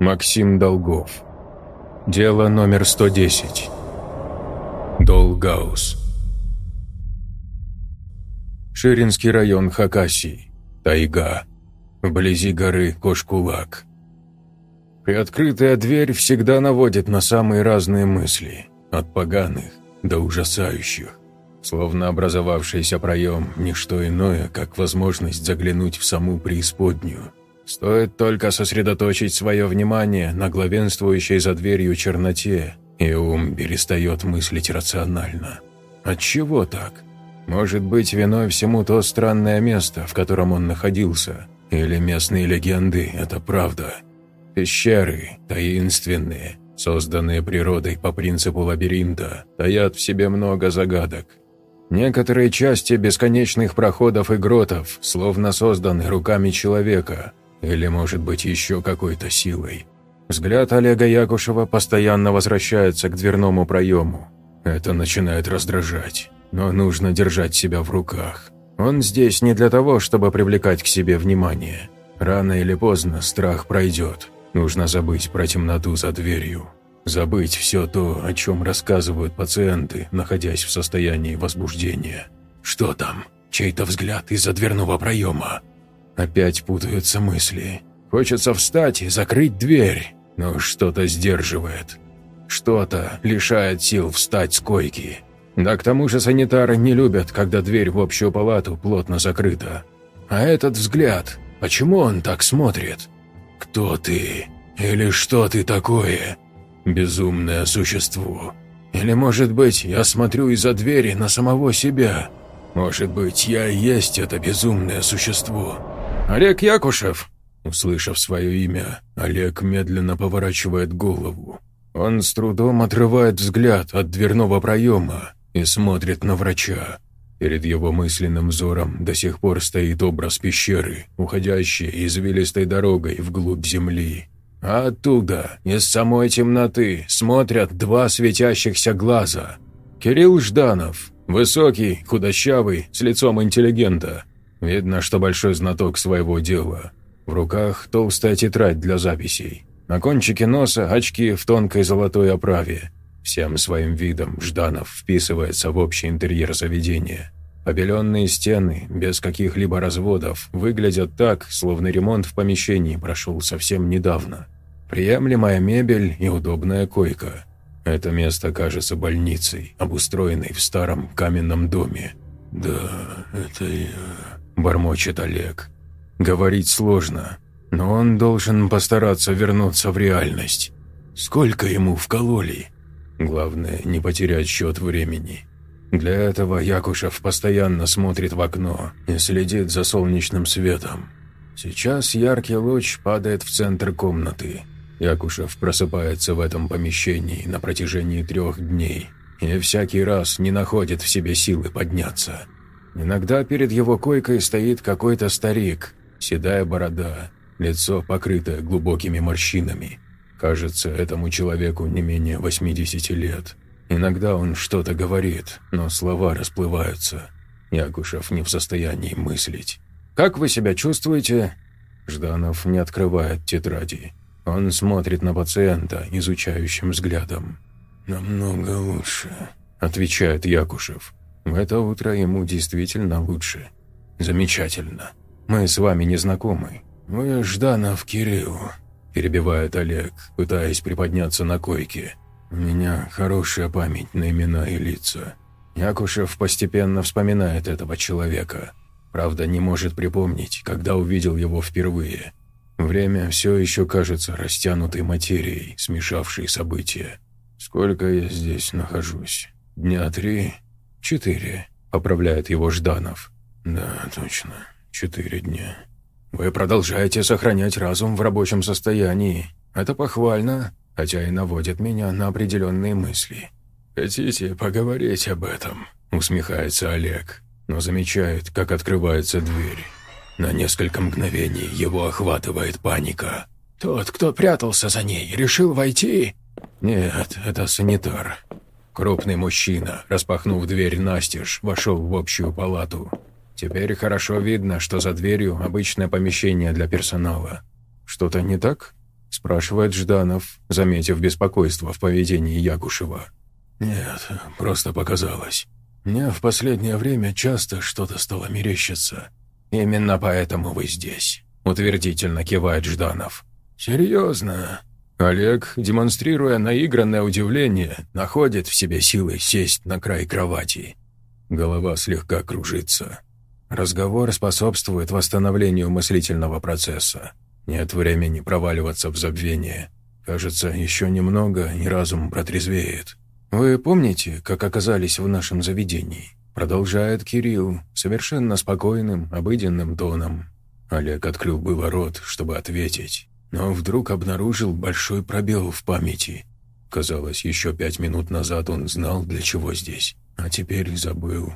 Максим Долгов. Дело номер 110. Долгаус. Ширинский район Хакасии. Тайга. Вблизи горы Кошкулак. Приоткрытая дверь всегда наводит на самые разные мысли, от поганых до ужасающих. Словно образовавшийся проем – ничто иное, как возможность заглянуть в саму преисподнюю. Стоит только сосредоточить свое внимание на главенствующей за дверью черноте, и ум перестает мыслить рационально. Отчего так? Может быть, виной всему то странное место, в котором он находился, или местные легенды – это правда. Пещеры, таинственные, созданные природой по принципу лабиринта, таят в себе много загадок. Некоторые части бесконечных проходов и гротов словно созданы руками человека, или, может быть, еще какой-то силой. Взгляд Олега Якушева постоянно возвращается к дверному проему. Это начинает раздражать, но нужно держать себя в руках. Он здесь не для того, чтобы привлекать к себе внимание. Рано или поздно страх пройдет. Нужно забыть про темноту за дверью. Забыть все то, о чем рассказывают пациенты, находясь в состоянии возбуждения. Что там? Чей-то взгляд из-за дверного проема. Опять путаются мысли. Хочется встать и закрыть дверь, но что-то сдерживает. Что-то лишает сил встать с койки. Да к тому же санитары не любят, когда дверь в общую палату плотно закрыта. А этот взгляд, почему он так смотрит? Кто ты? Или что ты такое? Безумное существо. Или, может быть, я смотрю из-за двери на самого себя. Может быть, я и есть это безумное существо. Олег Якушев, услышав свое имя, Олег медленно поворачивает голову. Он с трудом отрывает взгляд от дверного проема и смотрит на врача. Перед его мысленным взором до сих пор стоит образ пещеры, уходящей извилистой дорогой вглубь земли. А оттуда, из самой темноты, смотрят два светящихся глаза. Кирилл Жданов, высокий, худощавый, с лицом интеллигента. Видно, что большой знаток своего дела. В руках толстая тетрадь для записей. На кончике носа очки в тонкой золотой оправе. Всем своим видом Жданов вписывается в общий интерьер заведения. Побеленные стены, без каких-либо разводов, выглядят так, словно ремонт в помещении прошел совсем недавно. Приемлемая мебель и удобная койка. Это место кажется больницей, обустроенной в старом каменном доме. «Да, это я...» – бормочет Олег. Говорить сложно, но он должен постараться вернуться в реальность. Сколько ему вкололи? Главное, не потерять счет времени. Для этого Якушев постоянно смотрит в окно и следит за солнечным светом. Сейчас яркий луч падает в центр комнаты. Якушев просыпается в этом помещении на протяжении трех дней и всякий раз не находит в себе силы подняться. Иногда перед его койкой стоит какой-то старик, седая борода, лицо покрытое глубокими морщинами. Кажется, этому человеку не менее 80 лет. Иногда он что-то говорит, но слова расплываются. Якушев не в состоянии мыслить. «Как вы себя чувствуете?» Жданов не открывает тетради. Он смотрит на пациента изучающим взглядом. «Намного лучше», – отвечает Якушев. «В это утро ему действительно лучше. Замечательно. Мы с вами не знакомы. Вы Жданов Кирилл», – перебивает Олег, пытаясь приподняться на койке. У меня хорошая память на имена и лица. Якушев постепенно вспоминает этого человека. Правда, не может припомнить, когда увидел его впервые. Время все еще кажется растянутой материей, смешавшей события. «Сколько я здесь нахожусь? Дня три? Четыре?» – поправляет его Жданов. «Да, точно. Четыре дня. Вы продолжаете сохранять разум в рабочем состоянии. Это похвально хотя и наводит меня на определенные мысли. «Хотите поговорить об этом?» – усмехается Олег, но замечает, как открывается дверь. На несколько мгновений его охватывает паника. «Тот, кто прятался за ней, решил войти?» «Нет, это санитар. Крупный мужчина, распахнув дверь настежь, вошел в общую палату. Теперь хорошо видно, что за дверью обычное помещение для персонала. Что-то не так?» – спрашивает Жданов, заметив беспокойство в поведении Якушева. «Нет, просто показалось. Мне в последнее время часто что-то стало мерещиться. Именно поэтому вы здесь», – утвердительно кивает Жданов. «Серьезно?» Олег, демонстрируя наигранное удивление, находит в себе силы сесть на край кровати. Голова слегка кружится. Разговор способствует восстановлению мыслительного процесса. Нет времени проваливаться в забвение. Кажется, еще немного, и разум протрезвеет. «Вы помните, как оказались в нашем заведении?» Продолжает Кирилл, совершенно спокойным, обыденным тоном. Олег открыл было рот, чтобы ответить, но вдруг обнаружил большой пробел в памяти. Казалось, еще пять минут назад он знал, для чего здесь, а теперь забыл.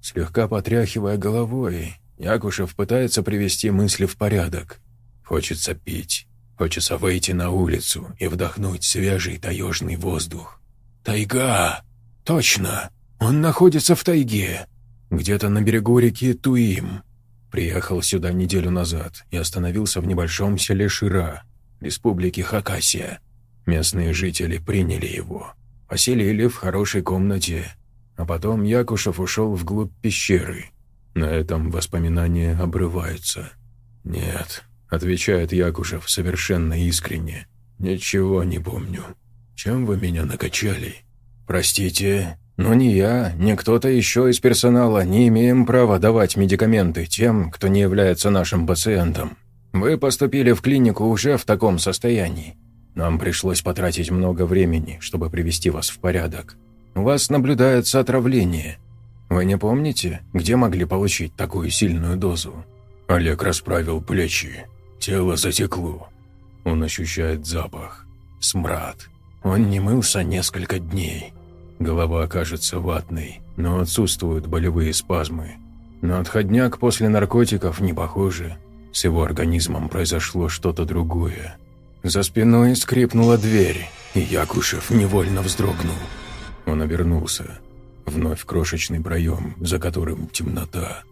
Слегка потряхивая головой, Якушев пытается привести мысли в порядок. Хочется пить, хочется выйти на улицу и вдохнуть свежий таежный воздух. Тайга! Точно! Он находится в тайге, где-то на берегу реки Туим. Приехал сюда неделю назад и остановился в небольшом селе Шира, республики Хакасия. Местные жители приняли его, поселили в хорошей комнате, а потом Якушев ушел вглубь пещеры. На этом воспоминания обрываются. «Нет», — отвечает Якушев совершенно искренне, — «ничего не помню. Чем вы меня накачали?» «Простите, но ни я, ни кто-то еще из персонала не имеем права давать медикаменты тем, кто не является нашим пациентом. Вы поступили в клинику уже в таком состоянии. Нам пришлось потратить много времени, чтобы привести вас в порядок. У вас наблюдается отравление. Вы не помните, где могли получить такую сильную дозу?» Олег расправил плечи. Тело затекло. Он ощущает запах. Смрад. Он не мылся несколько дней. Голова кажется ватной, но отсутствуют болевые спазмы. На отходняк после наркотиков не похоже. С его организмом произошло что-то другое. За спиной скрипнула дверь, и Якушев невольно вздрогнул. Он обернулся. Вновь крошечный проем, за которым темнота.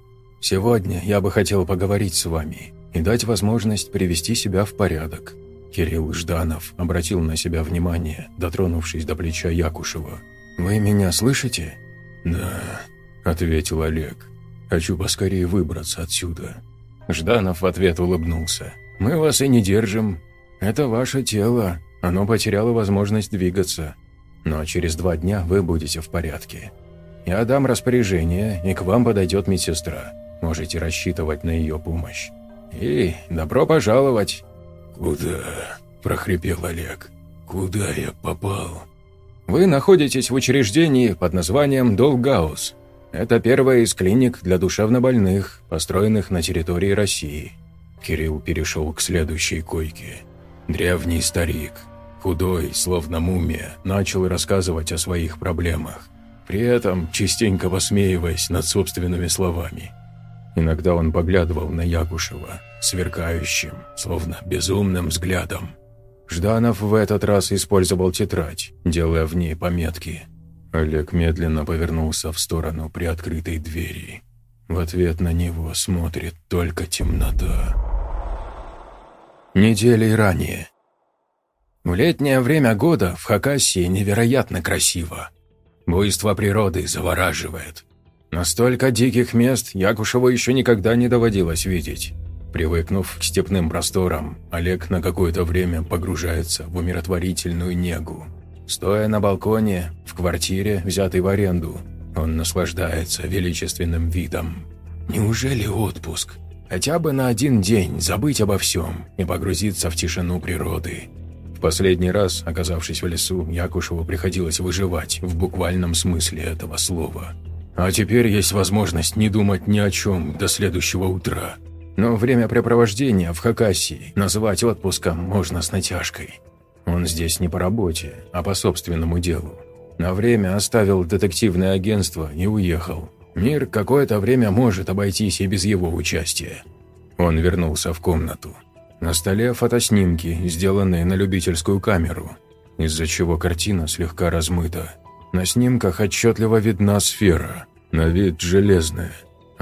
«Сегодня я бы хотел поговорить с вами и дать возможность привести себя в порядок». Кирилл Жданов обратил на себя внимание, дотронувшись до плеча Якушева. «Вы меня слышите?» «Да», — ответил Олег. «Хочу поскорее выбраться отсюда». Жданов в ответ улыбнулся. «Мы вас и не держим. Это ваше тело. Оно потеряло возможность двигаться. Но через два дня вы будете в порядке. Я дам распоряжение, и к вам подойдет медсестра. Можете рассчитывать на ее помощь. И добро пожаловать!» «Куда?» – прохрипел Олег. «Куда я попал?» Вы находитесь в учреждении под названием Долгаус. Это первая из клиник для душевнобольных, построенных на территории России. Кирилл перешел к следующей койке. Древний старик, худой, словно мумия, начал рассказывать о своих проблемах, при этом частенько посмеиваясь над собственными словами. Иногда он поглядывал на Якушева, сверкающим, словно безумным взглядом, Жданов в этот раз использовал тетрадь, делая в ней пометки. Олег медленно повернулся в сторону приоткрытой двери. В ответ на него смотрит только темнота. Недели ранее. В летнее время года в Хакасии невероятно красиво. Буйство природы завораживает. Настолько диких мест Якушеву еще никогда не доводилось видеть. Привыкнув к степным просторам, Олег на какое-то время погружается в умиротворительную негу. Стоя на балконе, в квартире, взятой в аренду, он наслаждается величественным видом. Неужели отпуск? Хотя бы на один день забыть обо всем и погрузиться в тишину природы. В последний раз, оказавшись в лесу, Якушеву приходилось выживать в буквальном смысле этого слова. А теперь есть возможность не думать ни о чем до следующего утра. Но времяпрепровождение в Хакасии называть отпуском можно с натяжкой. Он здесь не по работе, а по собственному делу. На время оставил детективное агентство и уехал. Мир какое-то время может обойтись и без его участия. Он вернулся в комнату. На столе фотоснимки, сделанные на любительскую камеру, из-за чего картина слегка размыта. На снимках отчетливо видна сфера, на вид железная,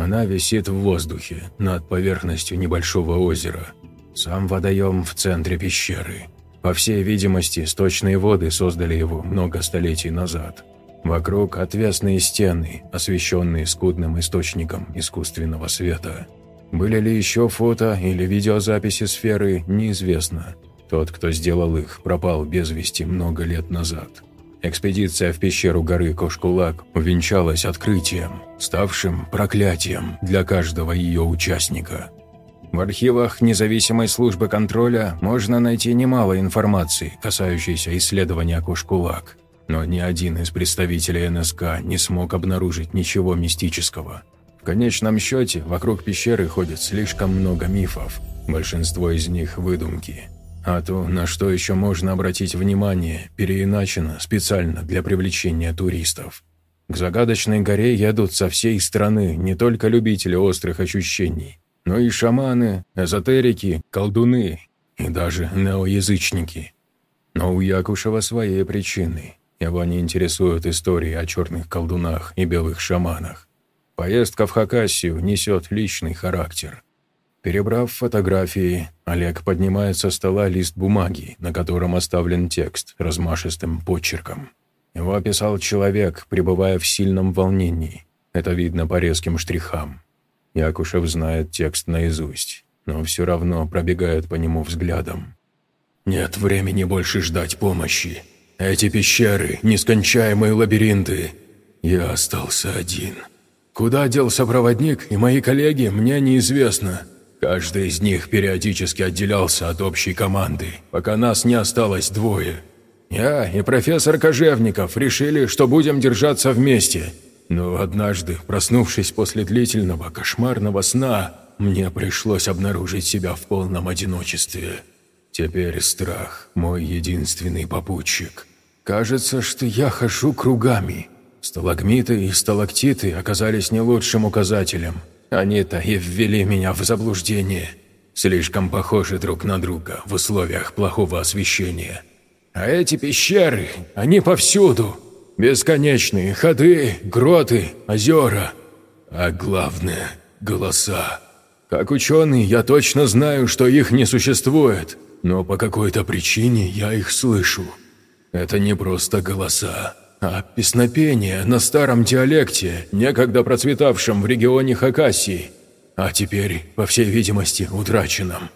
она висит в воздухе над поверхностью небольшого озера. Сам водоем в центре пещеры. По всей видимости, сточные воды создали его много столетий назад. Вокруг отвесные стены, освещенные скудным источником искусственного света. Были ли еще фото или видеозаписи сферы, неизвестно. Тот, кто сделал их, пропал без вести много лет назад. Экспедиция в пещеру горы Кошкулак увенчалась открытием, ставшим проклятием для каждого ее участника. В архивах независимой службы контроля можно найти немало информации, касающейся исследования Кошкулак, но ни один из представителей НСК не смог обнаружить ничего мистического. В конечном счете, вокруг пещеры ходит слишком много мифов, большинство из них – выдумки – а то, на что еще можно обратить внимание, переиначено специально для привлечения туристов. К загадочной горе едут со всей страны не только любители острых ощущений, но и шаманы, эзотерики, колдуны и даже неоязычники. Но у Якушева свои причины. Его не интересуют истории о черных колдунах и белых шаманах. Поездка в Хакасию несет личный характер – Перебрав фотографии, Олег поднимает со стола лист бумаги, на котором оставлен текст размашистым почерком. Его описал человек, пребывая в сильном волнении. Это видно по резким штрихам. Якушев знает текст наизусть, но все равно пробегает по нему взглядом. «Нет времени больше ждать помощи. Эти пещеры – нескончаемые лабиринты. Я остался один. Куда делся проводник и мои коллеги, мне неизвестно. Каждый из них периодически отделялся от общей команды, пока нас не осталось двое. Я и профессор Кожевников решили, что будем держаться вместе. Но однажды, проснувшись после длительного кошмарного сна, мне пришлось обнаружить себя в полном одиночестве. Теперь страх – мой единственный попутчик. Кажется, что я хожу кругами. Сталагмиты и сталактиты оказались не лучшим указателем – они-то и ввели меня в заблуждение. Слишком похожи друг на друга в условиях плохого освещения. А эти пещеры, они повсюду. Бесконечные ходы, гроты, озера. А главное – голоса. Как ученый, я точно знаю, что их не существует, но по какой-то причине я их слышу. Это не просто голоса а песнопение на старом диалекте, некогда процветавшем в регионе Хакасии, а теперь, по всей видимости, утраченном.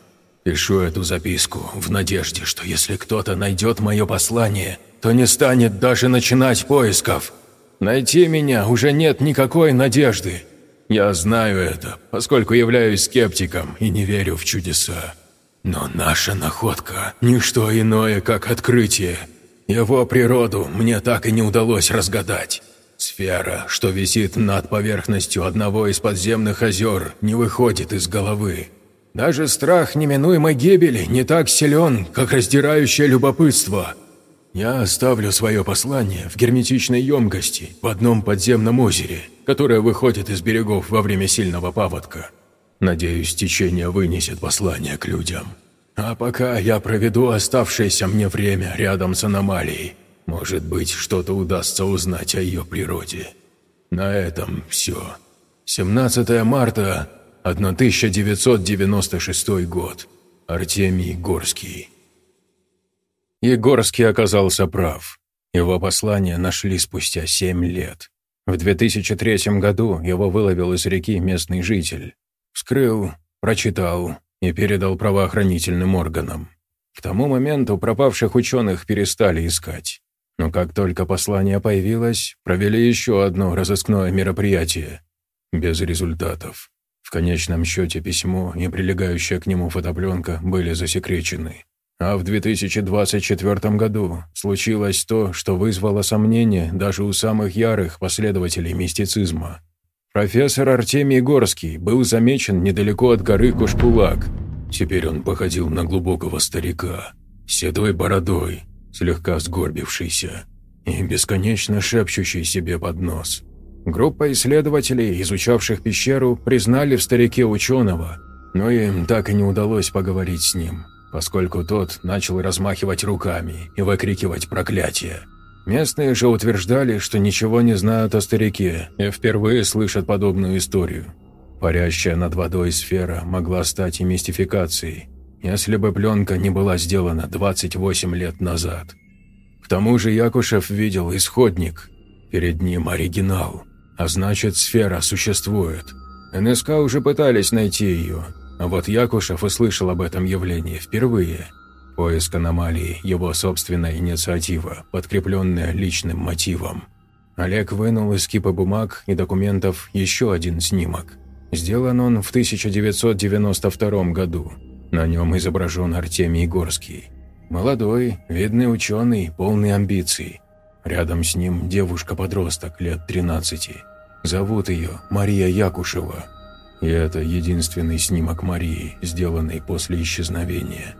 Пишу эту записку в надежде, что если кто-то найдет мое послание, то не станет даже начинать поисков. Найти меня уже нет никакой надежды. Я знаю это, поскольку являюсь скептиком и не верю в чудеса. Но наша находка – ничто иное, как открытие – его природу мне так и не удалось разгадать. Сфера, что висит над поверхностью одного из подземных озер, не выходит из головы. Даже страх неминуемой гибели не так силен, как раздирающее любопытство. Я оставлю свое послание в герметичной емкости в одном подземном озере, которое выходит из берегов во время сильного паводка. Надеюсь, течение вынесет послание к людям. А пока я проведу оставшееся мне время рядом с аномалией. Может быть, что-то удастся узнать о ее природе. На этом все. 17 марта 1996 год. Артемий Горский. Егорский оказался прав. Его послание нашли спустя семь лет. В 2003 году его выловил из реки местный житель. Вскрыл, прочитал, и передал правоохранительным органам. К тому моменту пропавших ученых перестали искать. Но как только послание появилось, провели еще одно разыскное мероприятие. Без результатов. В конечном счете письмо и прилегающая к нему фотопленка были засекречены. А в 2024 году случилось то, что вызвало сомнения даже у самых ярых последователей мистицизма. Профессор Артемий Горский был замечен недалеко от горы Кушкулак. Теперь он походил на глубокого старика, седой бородой, слегка сгорбившийся и бесконечно шепчущий себе под нос. Группа исследователей, изучавших пещеру, признали в старике ученого, но им так и не удалось поговорить с ним, поскольку тот начал размахивать руками и выкрикивать проклятия. Местные же утверждали, что ничего не знают о старике и впервые слышат подобную историю. Парящая над водой сфера могла стать и мистификацией, если бы пленка не была сделана 28 лет назад. К тому же Якушев видел исходник, перед ним оригинал, а значит сфера существует. НСК уже пытались найти ее, а вот Якушев услышал об этом явлении впервые. Поиск аномалии – его собственная инициатива, подкрепленная личным мотивом. Олег вынул из кипа бумаг и документов еще один снимок. Сделан он в 1992 году. На нем изображен Артемий Горский. Молодой, видный ученый, полный амбиций. Рядом с ним девушка-подросток лет 13. Зовут ее Мария Якушева. И это единственный снимок Марии, сделанный после исчезновения.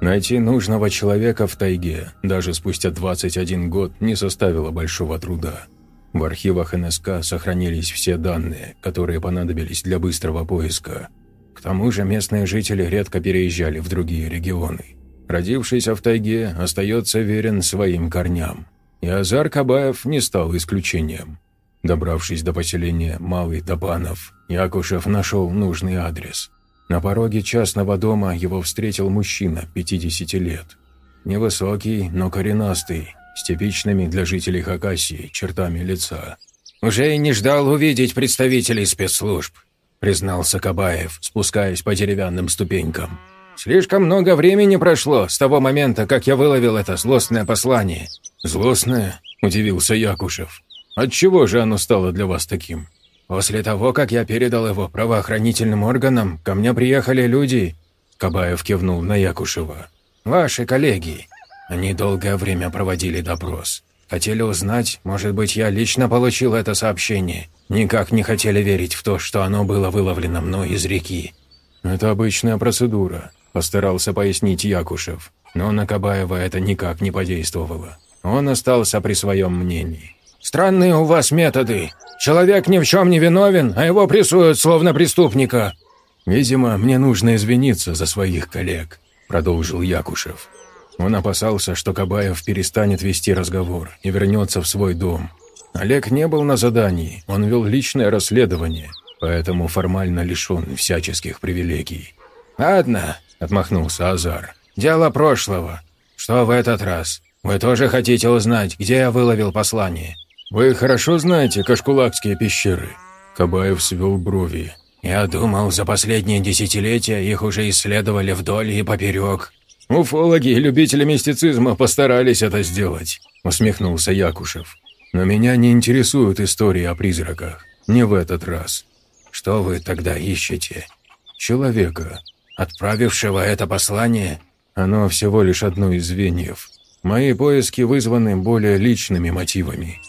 Найти нужного человека в тайге, даже спустя 21 год, не составило большого труда. В архивах НСК сохранились все данные, которые понадобились для быстрого поиска. К тому же местные жители редко переезжали в другие регионы. Родившийся в тайге остается верен своим корням. И Азар Кабаев не стал исключением. Добравшись до поселения Малый Топанов, Якушев нашел нужный адрес. На пороге частного дома его встретил мужчина 50 лет. Невысокий, но коренастый, с типичными для жителей Хакасии чертами лица. «Уже и не ждал увидеть представителей спецслужб», признался Кабаев, спускаясь по деревянным ступенькам. «Слишком много времени прошло с того момента, как я выловил это злостное послание». «Злостное?» – удивился Якушев. «Отчего же оно стало для вас таким?» «После того, как я передал его правоохранительным органам, ко мне приехали люди...» Кабаев кивнул на Якушева. «Ваши коллеги. Они долгое время проводили допрос. Хотели узнать, может быть, я лично получил это сообщение. Никак не хотели верить в то, что оно было выловлено мной из реки». «Это обычная процедура», – постарался пояснить Якушев. Но на Кабаева это никак не подействовало. Он остался при своем мнении. «Странные у вас методы. Человек ни в чем не виновен, а его прессуют словно преступника». «Видимо, мне нужно извиниться за своих коллег», – продолжил Якушев. Он опасался, что Кабаев перестанет вести разговор и вернется в свой дом. Олег не был на задании, он вел личное расследование, поэтому формально лишен всяческих привилегий. «Ладно», – отмахнулся Азар, – «дело прошлого. Что в этот раз? Вы тоже хотите узнать, где я выловил послание?» «Вы хорошо знаете Кашкулакские пещеры?» Кабаев свел брови. «Я думал, за последние десятилетия их уже исследовали вдоль и поперек. «Уфологи и любители мистицизма постарались это сделать», – усмехнулся Якушев. «Но меня не интересуют истории о призраках. Не в этот раз». «Что вы тогда ищете?» «Человека». «Отправившего это послание?» «Оно всего лишь одно из звеньев. Мои поиски вызваны более личными мотивами».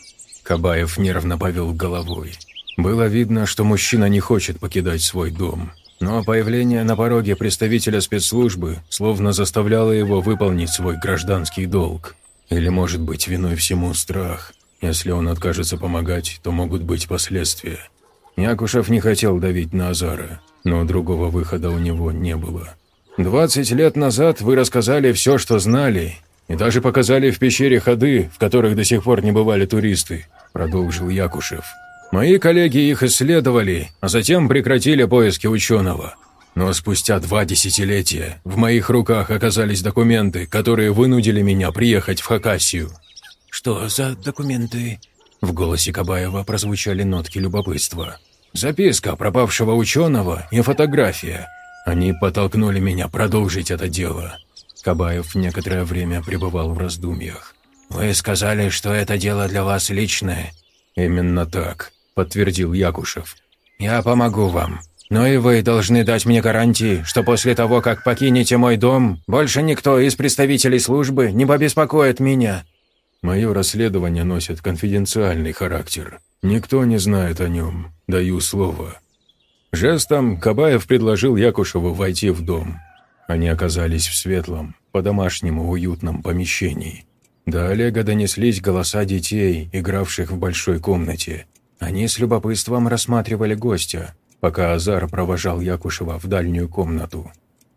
Кабаев нервно повел головой. Было видно, что мужчина не хочет покидать свой дом. Но появление на пороге представителя спецслужбы словно заставляло его выполнить свой гражданский долг. Или, может быть, виной всему страх. Если он откажется помогать, то могут быть последствия. Якушев не хотел давить на Азара, но другого выхода у него не было. «Двадцать лет назад вы рассказали все, что знали, и даже показали в пещере ходы, в которых до сих пор не бывали туристы», – продолжил Якушев. Мои коллеги их исследовали, а затем прекратили поиски ученого. Но спустя два десятилетия в моих руках оказались документы, которые вынудили меня приехать в Хакасию. «Что за документы?» В голосе Кабаева прозвучали нотки любопытства. «Записка пропавшего ученого и фотография. Они подтолкнули меня продолжить это дело». Кабаев некоторое время пребывал в раздумьях. «Вы сказали, что это дело для вас личное?» «Именно так подтвердил Якушев. «Я помогу вам. Но и вы должны дать мне гарантии, что после того, как покинете мой дом, больше никто из представителей службы не побеспокоит меня». «Мое расследование носит конфиденциальный характер. Никто не знает о нем. Даю слово». Жестом Кабаев предложил Якушеву войти в дом. Они оказались в светлом, по-домашнему уютном помещении. До Олега донеслись голоса детей, игравших в большой комнате. Они с любопытством рассматривали гостя, пока Азар провожал Якушева в дальнюю комнату.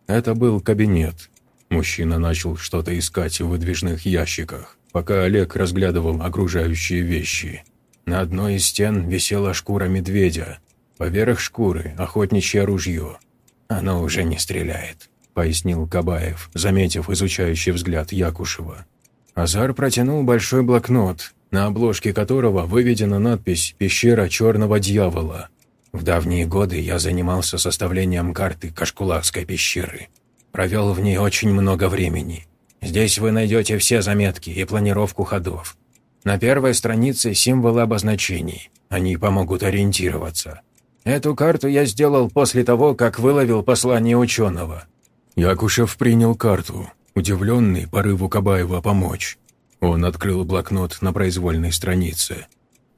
Это был кабинет. Мужчина начал что-то искать в выдвижных ящиках, пока Олег разглядывал окружающие вещи. На одной из стен висела шкура медведя. Поверх шкуры охотничье ружье. Оно уже не стреляет. – пояснил Кабаев, заметив изучающий взгляд Якушева. Азар протянул большой блокнот, на обложке которого выведена надпись «Пещера черного дьявола». В давние годы я занимался составлением карты Кашкулакской пещеры. Провел в ней очень много времени. Здесь вы найдете все заметки и планировку ходов. На первой странице символы обозначений. Они помогут ориентироваться. Эту карту я сделал после того, как выловил послание ученого. Якушев принял карту, удивленный порыву Кабаева помочь. Он открыл блокнот на произвольной странице.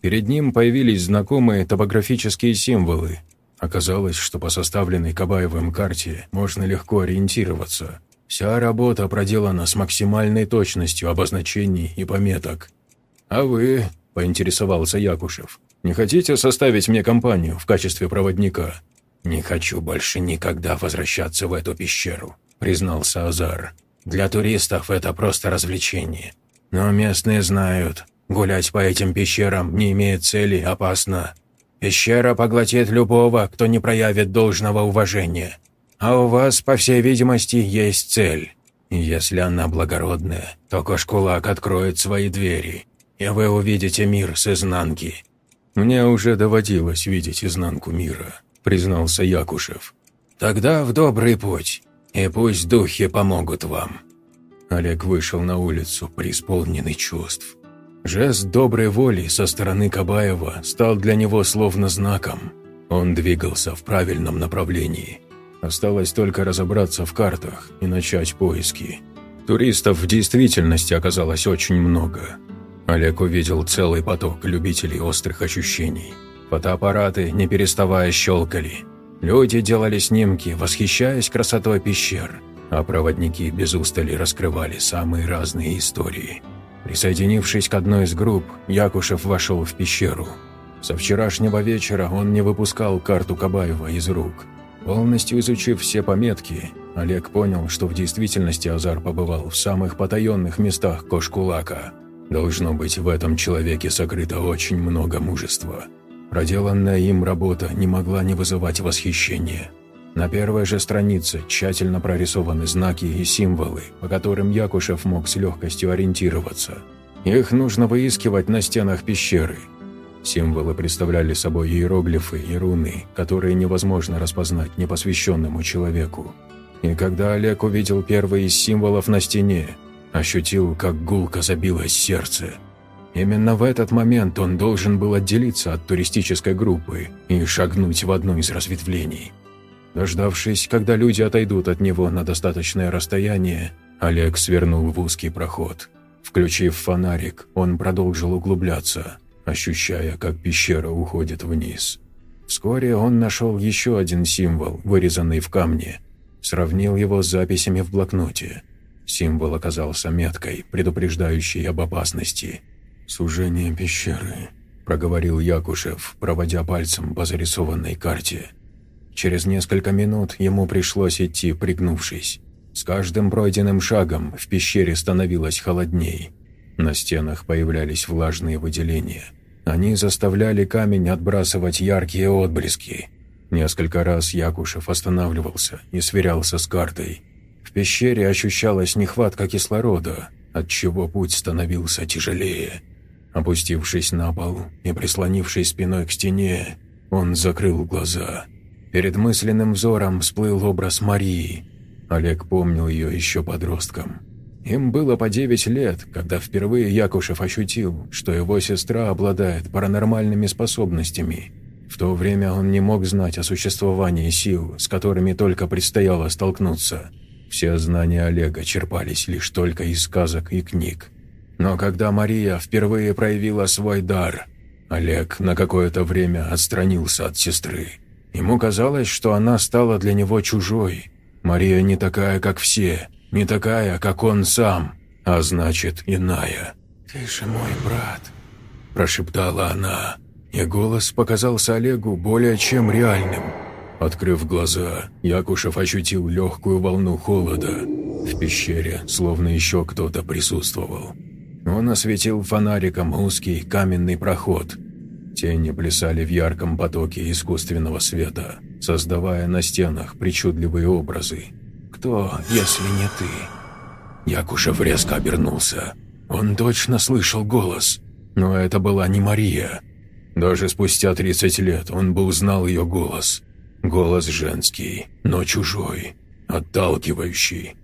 Перед ним появились знакомые топографические символы. Оказалось, что по составленной Кабаевым карте можно легко ориентироваться. Вся работа проделана с максимальной точностью обозначений и пометок. «А вы?» – поинтересовался Якушев. «Не хотите составить мне компанию в качестве проводника?» «Не хочу больше никогда возвращаться в эту пещеру», – признался Азар. «Для туристов это просто развлечение. Но местные знают, гулять по этим пещерам не имеет цели, опасно. Пещера поглотит любого, кто не проявит должного уважения. А у вас, по всей видимости, есть цель. Если она благородная, то Кошкулак откроет свои двери, и вы увидите мир с изнанки». «Мне уже доводилось видеть изнанку мира», — признался Якушев. «Тогда в добрый путь, и пусть духи помогут вам». Олег вышел на улицу, преисполненный чувств. Жест доброй воли со стороны Кабаева стал для него словно знаком. Он двигался в правильном направлении. Осталось только разобраться в картах и начать поиски. Туристов в действительности оказалось очень много. Олег увидел целый поток любителей острых ощущений. Фотоаппараты, не переставая, щелкали. Люди делали снимки, восхищаясь красотой пещер – а проводники без устали раскрывали самые разные истории. Присоединившись к одной из групп, Якушев вошел в пещеру. Со вчерашнего вечера он не выпускал карту Кабаева из рук. Полностью изучив все пометки, Олег понял, что в действительности Азар побывал в самых потаенных местах Кошкулака. Должно быть, в этом человеке сокрыто очень много мужества. Проделанная им работа не могла не вызывать восхищения. На первой же странице тщательно прорисованы знаки и символы, по которым Якушев мог с легкостью ориентироваться. Их нужно выискивать на стенах пещеры. Символы представляли собой иероглифы и руны, которые невозможно распознать непосвященному человеку. И когда Олег увидел первый из символов на стене, ощутил, как гулко забилось сердце. Именно в этот момент он должен был отделиться от туристической группы и шагнуть в одно из разветвлений – Дождавшись, когда люди отойдут от него на достаточное расстояние, Олег свернул в узкий проход. Включив фонарик, он продолжил углубляться, ощущая, как пещера уходит вниз. Вскоре он нашел еще один символ, вырезанный в камне. Сравнил его с записями в блокноте. Символ оказался меткой, предупреждающей об опасности. «Сужение пещеры», – проговорил Якушев, проводя пальцем по зарисованной карте – Через несколько минут ему пришлось идти, пригнувшись. С каждым пройденным шагом в пещере становилось холодней. На стенах появлялись влажные выделения. Они заставляли камень отбрасывать яркие отблески. Несколько раз Якушев останавливался и сверялся с картой. В пещере ощущалась нехватка кислорода, отчего путь становился тяжелее. Опустившись на пол и прислонившись спиной к стене, он закрыл глаза – Перед мысленным взором всплыл образ Марии. Олег помнил ее еще подростком. Им было по 9 лет, когда впервые Якушев ощутил, что его сестра обладает паранормальными способностями. В то время он не мог знать о существовании сил, с которыми только предстояло столкнуться. Все знания Олега черпались лишь только из сказок и книг. Но когда Мария впервые проявила свой дар, Олег на какое-то время отстранился от сестры. Ему казалось, что она стала для него чужой. Мария не такая, как все, не такая, как он сам, а значит, иная. «Ты же мой брат», – прошептала она, и голос показался Олегу более чем реальным. Открыв глаза, Якушев ощутил легкую волну холода. В пещере словно еще кто-то присутствовал. Он осветил фонариком узкий каменный проход – Тени плясали в ярком потоке искусственного света, создавая на стенах причудливые образы. кто, если не ты?» Якушев резко обернулся. Он точно слышал голос, но это была не Мария. Даже спустя 30 лет он бы узнал ее голос. Голос женский, но чужой, отталкивающий.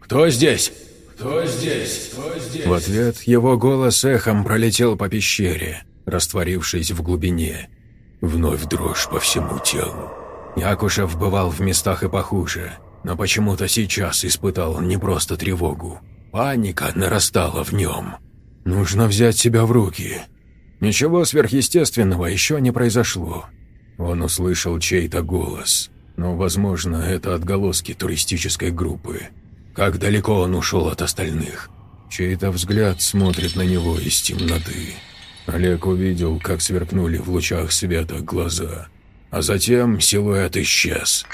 «Кто здесь?» «Кто здесь? Кто здесь?» В ответ его голос эхом пролетел по пещере, растворившись в глубине. Вновь дрожь по всему телу. Якушев бывал в местах и похуже, но почему-то сейчас испытал не просто тревогу. Паника нарастала в нем. Нужно взять себя в руки. Ничего сверхъестественного еще не произошло. Он услышал чей-то голос, но, возможно, это отголоски туристической группы. Как далеко он ушел от остальных? Чей-то взгляд смотрит на него из темноты. Олег увидел, как сверкнули в лучах света глаза, а затем силуэт исчез.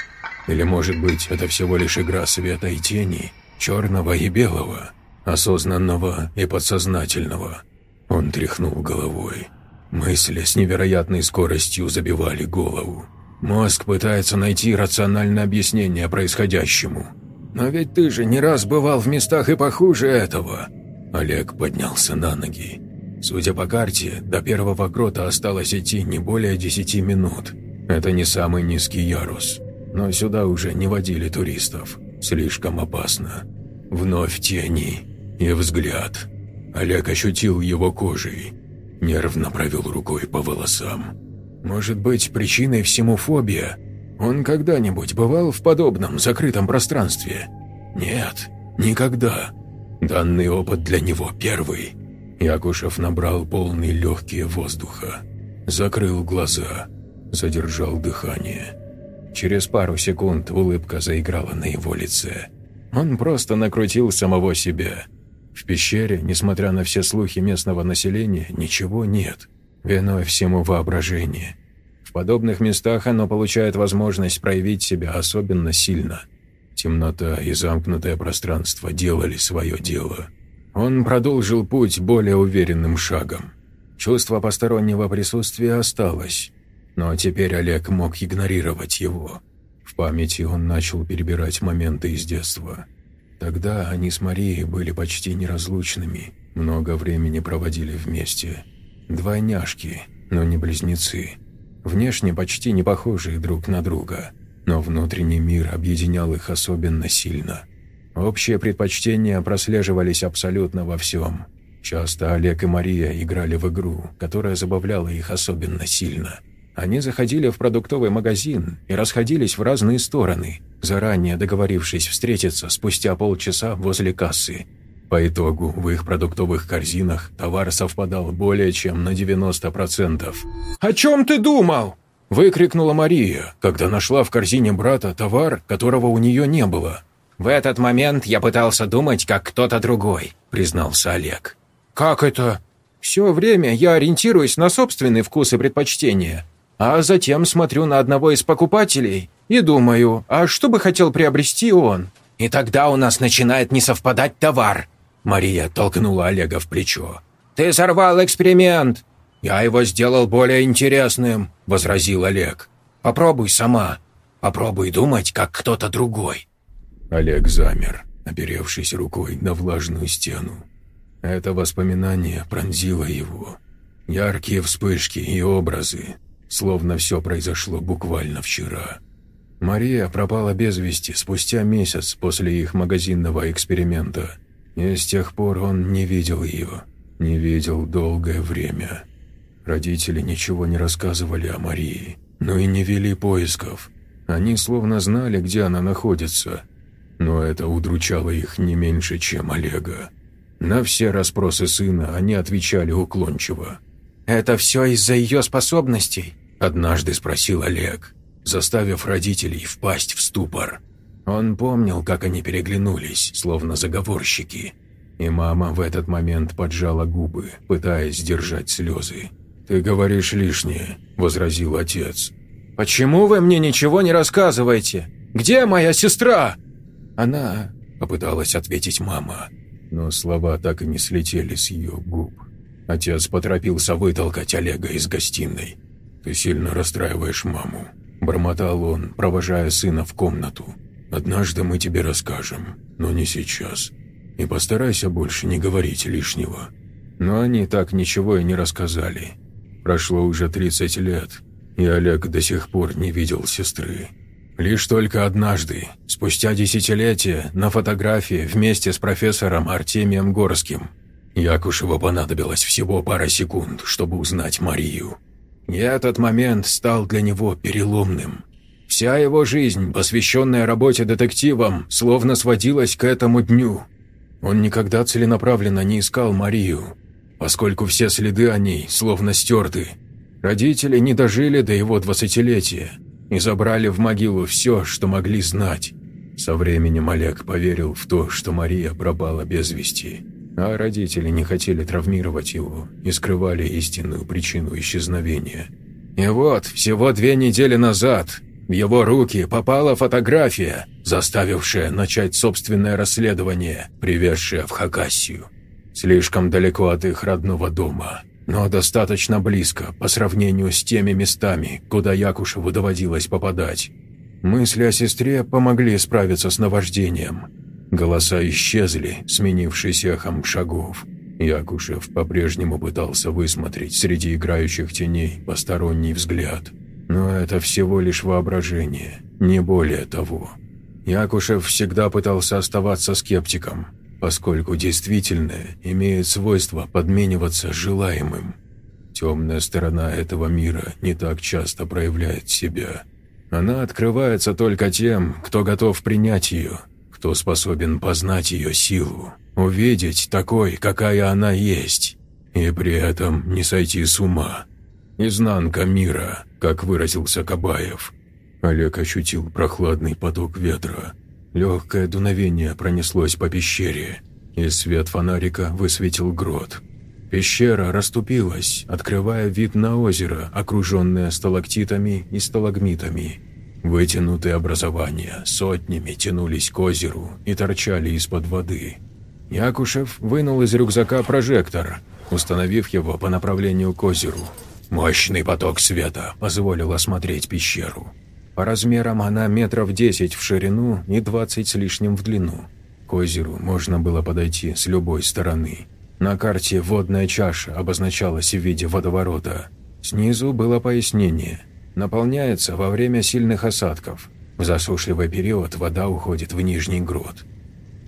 Или, может быть, это всего лишь игра света и тени, черного и белого, осознанного и подсознательного. Он тряхнул головой. Мысли с невероятной скоростью забивали голову. Мозг пытается найти рациональное объяснение происходящему – «Но ведь ты же не раз бывал в местах и похуже этого!» Олег поднялся на ноги. Судя по карте, до первого грота осталось идти не более десяти минут. Это не самый низкий ярус. Но сюда уже не водили туристов. Слишком опасно. Вновь тени и взгляд. Олег ощутил его кожей. Нервно провел рукой по волосам. Может быть, причиной всему фобия – он когда-нибудь бывал в подобном закрытом пространстве? Нет, никогда. Данный опыт для него первый. Якушев набрал полные легкие воздуха. Закрыл глаза. Задержал дыхание. Через пару секунд улыбка заиграла на его лице. Он просто накрутил самого себя. В пещере, несмотря на все слухи местного населения, ничего нет. Виной всему воображение. В подобных местах оно получает возможность проявить себя особенно сильно. Темнота и замкнутое пространство делали свое дело. Он продолжил путь более уверенным шагом. Чувство постороннего присутствия осталось, но теперь Олег мог игнорировать его. В памяти он начал перебирать моменты из детства. Тогда они с Марией были почти неразлучными, много времени проводили вместе. Двойняшки, но не близнецы – внешне почти не похожие друг на друга, но внутренний мир объединял их особенно сильно. Общие предпочтения прослеживались абсолютно во всем. Часто Олег и Мария играли в игру, которая забавляла их особенно сильно. Они заходили в продуктовый магазин и расходились в разные стороны, заранее договорившись встретиться спустя полчаса возле кассы – по итогу в их продуктовых корзинах товар совпадал более чем на 90%. «О чем ты думал?» – выкрикнула Мария, когда нашла в корзине брата товар, которого у нее не было. «В этот момент я пытался думать, как кто-то другой», – признался Олег. «Как это?» «Все время я ориентируюсь на собственный вкус и предпочтения, а затем смотрю на одного из покупателей и думаю, а что бы хотел приобрести он?» И тогда у нас начинает не совпадать товар. Мария толкнула Олега в плечо. «Ты сорвал эксперимент!» «Я его сделал более интересным», — возразил Олег. «Попробуй сама. Попробуй думать, как кто-то другой». Олег замер, оперевшись рукой на влажную стену. Это воспоминание пронзило его. Яркие вспышки и образы, словно все произошло буквально вчера. Мария пропала без вести спустя месяц после их магазинного эксперимента – и с тех пор он не видел ее, не видел долгое время. Родители ничего не рассказывали о Марии, но и не вели поисков. Они словно знали, где она находится, но это удручало их не меньше, чем Олега. На все расспросы сына они отвечали уклончиво. «Это все из-за ее способностей?» – однажды спросил Олег, заставив родителей впасть в ступор. Он помнил, как они переглянулись, словно заговорщики. И мама в этот момент поджала губы, пытаясь сдержать слезы. «Ты говоришь лишнее», – возразил отец. «Почему вы мне ничего не рассказываете? Где моя сестра?» «Она...» – попыталась ответить мама, но слова так и не слетели с ее губ. Отец поторопился вытолкать Олега из гостиной. «Ты сильно расстраиваешь маму», – бормотал он, провожая сына в комнату. Однажды мы тебе расскажем, но не сейчас. И постарайся больше не говорить лишнего». Но они так ничего и не рассказали. Прошло уже 30 лет, и Олег до сих пор не видел сестры. Лишь только однажды, спустя десятилетия, на фотографии вместе с профессором Артемием Горским, Якушеву понадобилось всего пара секунд, чтобы узнать Марию. И этот момент стал для него переломным. Вся его жизнь, посвященная работе детективом, словно сводилась к этому дню. Он никогда целенаправленно не искал Марию, поскольку все следы о ней словно стерты. Родители не дожили до его двадцатилетия и забрали в могилу все, что могли знать. Со временем Олег поверил в то, что Мария пропала без вести, а родители не хотели травмировать его и скрывали истинную причину исчезновения. И вот, всего две недели назад в его руки попала фотография, заставившая начать собственное расследование, привезшее в Хакасию. Слишком далеко от их родного дома, но достаточно близко по сравнению с теми местами, куда Якушеву доводилось попадать. Мысли о сестре помогли справиться с наваждением. Голоса исчезли, сменившись эхом шагов. Якушев по-прежнему пытался высмотреть среди играющих теней посторонний взгляд – но это всего лишь воображение, не более того. Якушев всегда пытался оставаться скептиком, поскольку действительное имеет свойство подмениваться желаемым. Темная сторона этого мира не так часто проявляет себя. Она открывается только тем, кто готов принять ее, кто способен познать ее силу, увидеть такой, какая она есть, и при этом не сойти с ума. Изнанка мира, как выразился Кабаев. Олег ощутил прохладный поток ветра. Легкое дуновение пронеслось по пещере, и свет фонарика высветил грот. Пещера расступилась, открывая вид на озеро, окруженное сталактитами и сталагмитами. Вытянутые образования сотнями тянулись к озеру и торчали из-под воды. Якушев вынул из рюкзака прожектор, установив его по направлению к озеру. Мощный поток света позволил осмотреть пещеру. По размерам она метров 10 в ширину и 20 с лишним в длину. К озеру можно было подойти с любой стороны. На карте водная чаша обозначалась в виде водоворота. Снизу было пояснение. Наполняется во время сильных осадков. В засушливый период вода уходит в Нижний Грот.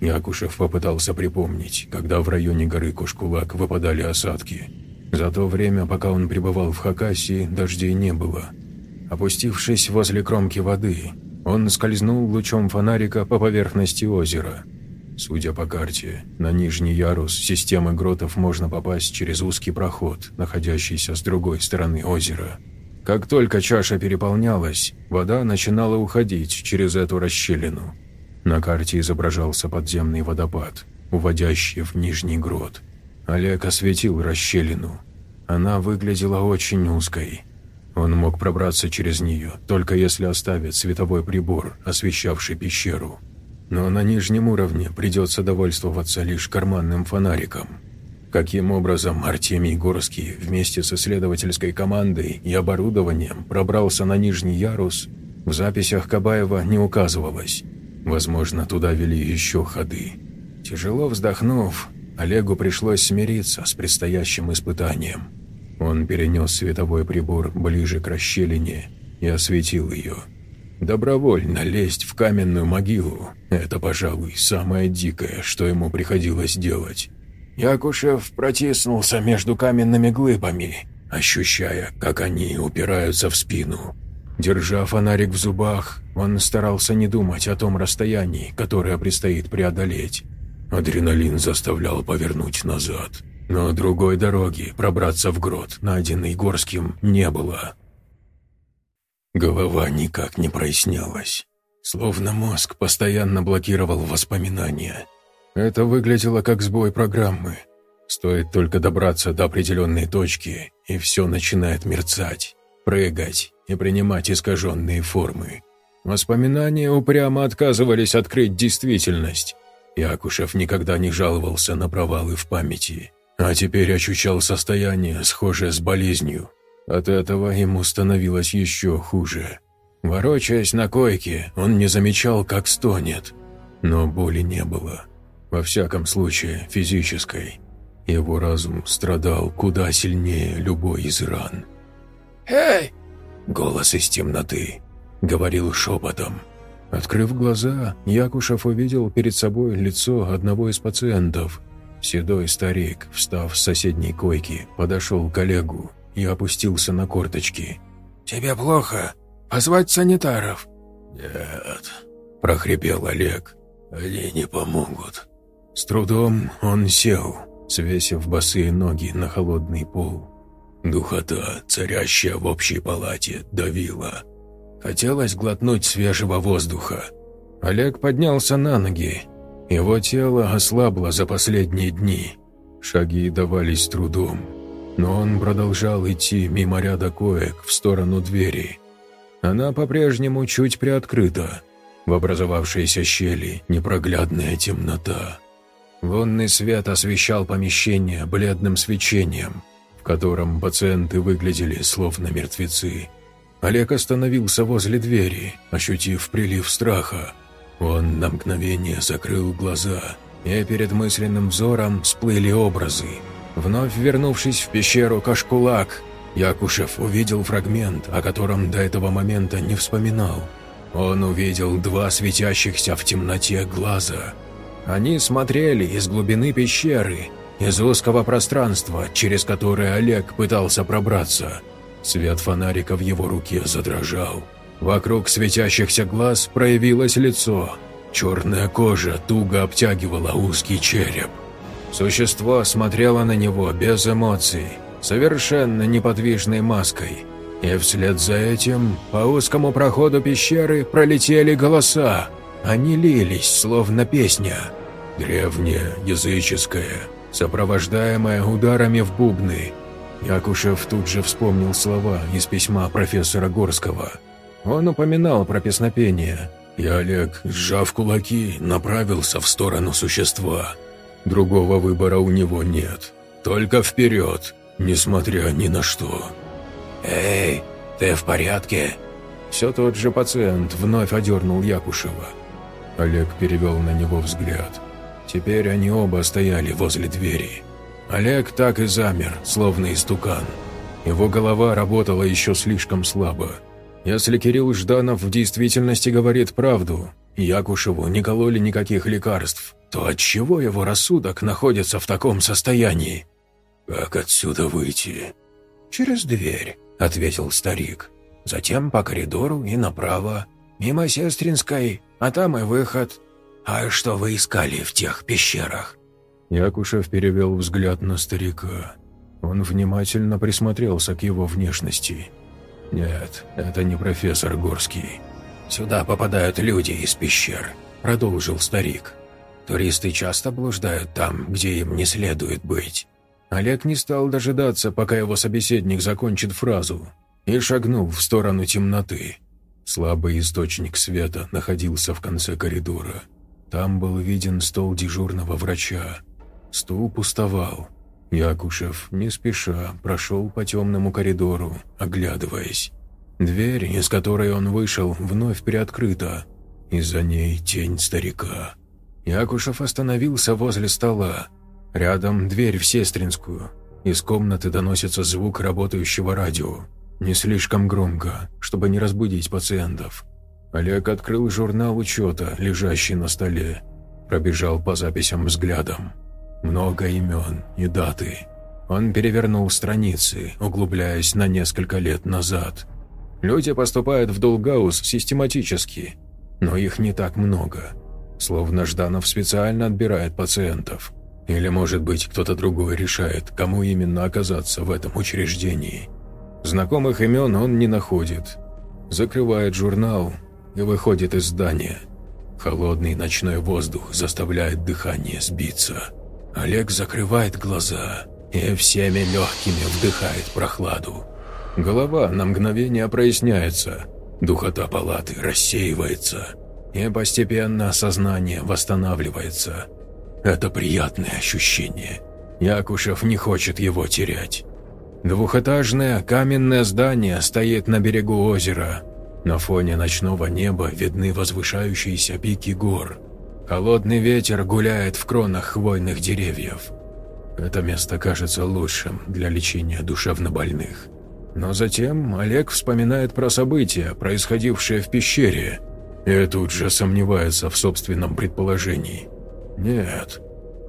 Якушев попытался припомнить, когда в районе горы Кушкулак выпадали осадки – за то время, пока он пребывал в Хакасии, дождей не было. Опустившись возле кромки воды, он скользнул лучом фонарика по поверхности озера. Судя по карте, на нижний ярус системы гротов можно попасть через узкий проход, находящийся с другой стороны озера. Как только чаша переполнялась, вода начинала уходить через эту расщелину. На карте изображался подземный водопад, уводящий в нижний грот – Олег осветил расщелину. Она выглядела очень узкой. Он мог пробраться через нее, только если оставит световой прибор, освещавший пещеру. Но на нижнем уровне придется довольствоваться лишь карманным фонариком. Каким образом Артемий Горский вместе с исследовательской командой и оборудованием пробрался на нижний ярус, в записях Кабаева не указывалось. Возможно, туда вели еще ходы. Тяжело вздохнув, Олегу пришлось смириться с предстоящим испытанием. Он перенес световой прибор ближе к расщелине и осветил ее. Добровольно лезть в каменную могилу – это, пожалуй, самое дикое, что ему приходилось делать. Якушев протиснулся между каменными глыбами, ощущая, как они упираются в спину. Держа фонарик в зубах, он старался не думать о том расстоянии, которое предстоит преодолеть. Адреналин заставлял повернуть назад. Но другой дороги пробраться в грот, найденный Горским, не было. Голова никак не прояснялась. Словно мозг постоянно блокировал воспоминания. Это выглядело как сбой программы. Стоит только добраться до определенной точки, и все начинает мерцать, прыгать и принимать искаженные формы. Воспоминания упрямо отказывались открыть действительность, Якушев никогда не жаловался на провалы в памяти, а теперь ощущал состояние, схожее с болезнью. От этого ему становилось еще хуже. Ворочаясь на койке, он не замечал, как стонет. Но боли не было. Во всяком случае, физической. Его разум страдал куда сильнее любой из ран. «Эй!» Голос из темноты. Говорил шепотом. Открыв глаза, Якушев увидел перед собой лицо одного из пациентов. Седой старик, встав с соседней койки, подошел к Олегу и опустился на корточки. «Тебе плохо? Позвать санитаров?» «Нет», – прохрипел Олег. «Они не помогут». С трудом он сел, свесив босые ноги на холодный пол. Духота, царящая в общей палате, давила. Хотелось глотнуть свежего воздуха. Олег поднялся на ноги. Его тело ослабло за последние дни. Шаги давались трудом. Но он продолжал идти мимо ряда коек в сторону двери. Она по-прежнему чуть приоткрыта. В образовавшейся щели непроглядная темнота. Лунный свет освещал помещение бледным свечением, в котором пациенты выглядели словно мертвецы. Олег остановился возле двери, ощутив прилив страха. Он на мгновение закрыл глаза, и перед мысленным взором всплыли образы. Вновь вернувшись в пещеру Кашкулак, Якушев увидел фрагмент, о котором до этого момента не вспоминал. Он увидел два светящихся в темноте глаза – они смотрели из глубины пещеры, из узкого пространства, через которое Олег пытался пробраться. Свет фонарика в его руке задрожал. Вокруг светящихся глаз проявилось лицо. Черная кожа туго обтягивала узкий череп. Существо смотрело на него без эмоций, совершенно неподвижной маской. И вслед за этим по узкому проходу пещеры пролетели голоса. Они лились, словно песня. Древняя, языческая, сопровождаемая ударами в бубны. Якушев тут же вспомнил слова из письма профессора Горского. Он упоминал про песнопение, и Олег, сжав кулаки, направился в сторону существа. Другого выбора у него нет. Только вперед, несмотря ни на что. «Эй, ты в порядке?» Все тот же пациент вновь одернул Якушева. Олег перевел на него взгляд. Теперь они оба стояли возле двери. Олег так и замер, словно истукан. Его голова работала еще слишком слабо. Если Кирилл Жданов в действительности говорит правду, Якушеву не кололи никаких лекарств, то отчего его рассудок находится в таком состоянии? «Как отсюда выйти?» «Через дверь», — ответил старик. «Затем по коридору и направо, мимо Сестринской, а там и выход. А что вы искали в тех пещерах?» Якушев перевел взгляд на старика. Он внимательно присмотрелся к его внешности. «Нет, это не профессор Горский. Сюда попадают люди из пещер», — продолжил старик. «Туристы часто блуждают там, где им не следует быть». Олег не стал дожидаться, пока его собеседник закончит фразу, и шагнул в сторону темноты. Слабый источник света находился в конце коридора. Там был виден стол дежурного врача. Стул пустовал. Якушев, не спеша, прошел по темному коридору, оглядываясь. Дверь, из которой он вышел, вновь приоткрыта. И за ней тень старика. Якушев остановился возле стола. Рядом дверь в Сестринскую. Из комнаты доносится звук работающего радио. Не слишком громко, чтобы не разбудить пациентов. Олег открыл журнал учета, лежащий на столе. Пробежал по записям взглядом. Много имен и даты. Он перевернул страницы, углубляясь на несколько лет назад. Люди поступают в Долгаус систематически, но их не так много. Словно Жданов специально отбирает пациентов. Или, может быть, кто-то другой решает, кому именно оказаться в этом учреждении. Знакомых имен он не находит. Закрывает журнал и выходит из здания. Холодный ночной воздух заставляет дыхание сбиться. Олег закрывает глаза и всеми легкими вдыхает прохладу. Голова на мгновение проясняется, духота палаты рассеивается, и постепенно сознание восстанавливается. Это приятное ощущение. Якушев не хочет его терять. Двухэтажное каменное здание стоит на берегу озера, На фоне ночного неба видны возвышающиеся пики гор. Холодный ветер гуляет в кронах хвойных деревьев. Это место кажется лучшим для лечения душевнобольных. Но затем Олег вспоминает про события, происходившие в пещере, и тут же сомневается в собственном предположении. Нет,